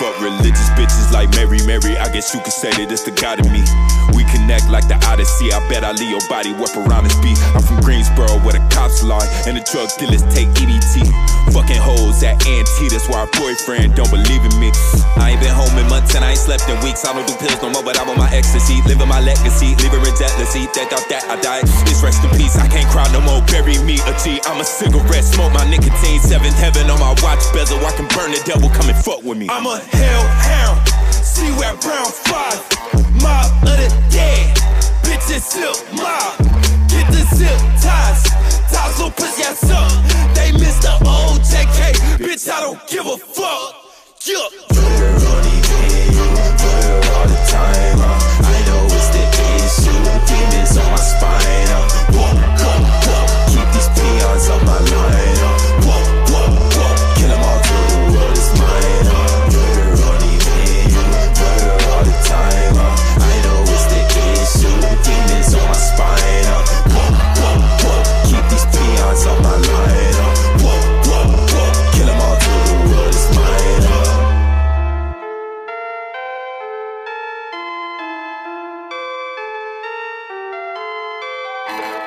Fuck religious bitches like Mary Mary. I guess you could say that it's the God in me. We connect like the Odyssey. I bet I leave your body where piranhas be. I'm from Greensboro where the cops lie and the drug dealers take EDT. Fucking hoes at Antee, that's why her boyfriend don't believe in me slept in weeks. I don't do pills no more, but I'm on my ecstasy. Living my legacy, living in jealousy. That thought that I died. It's rest in peace. I can't cry no more. Bury me a G. I'm a cigarette, smoke my nicotine. Seventh heaven on my watch bezel. I can burn the devil, come and fuck with me. I'm a hellhound. See where brown five. Mob of the dead. Bitches silk mob. Get the zip ties. Ties little pussy ass up. They miss the old JK. Bitch, I don't give a fuck. Yeah. Bye.